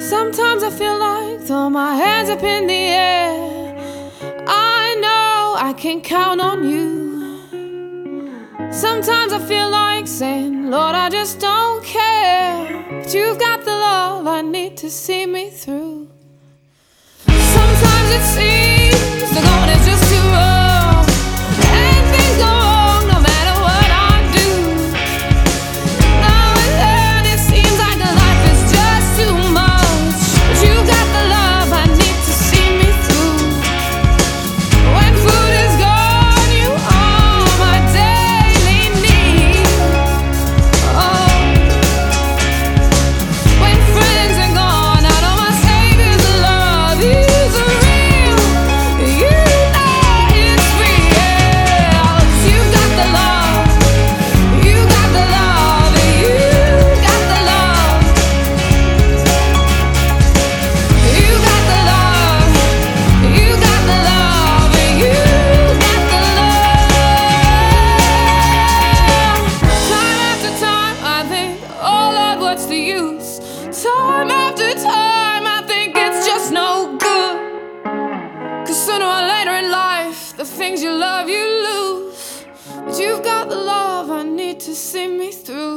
Sometimes I feel like throw my hands up in the air. I know I can count on you. Sometimes I feel like saying, Lord, I just don't care. But you've got the love I need to see me through. Sometimes it seems Time after time, I think it's just no good. Cause sooner or later in life, the things you love, you lose. But you've got the love I need to see me through.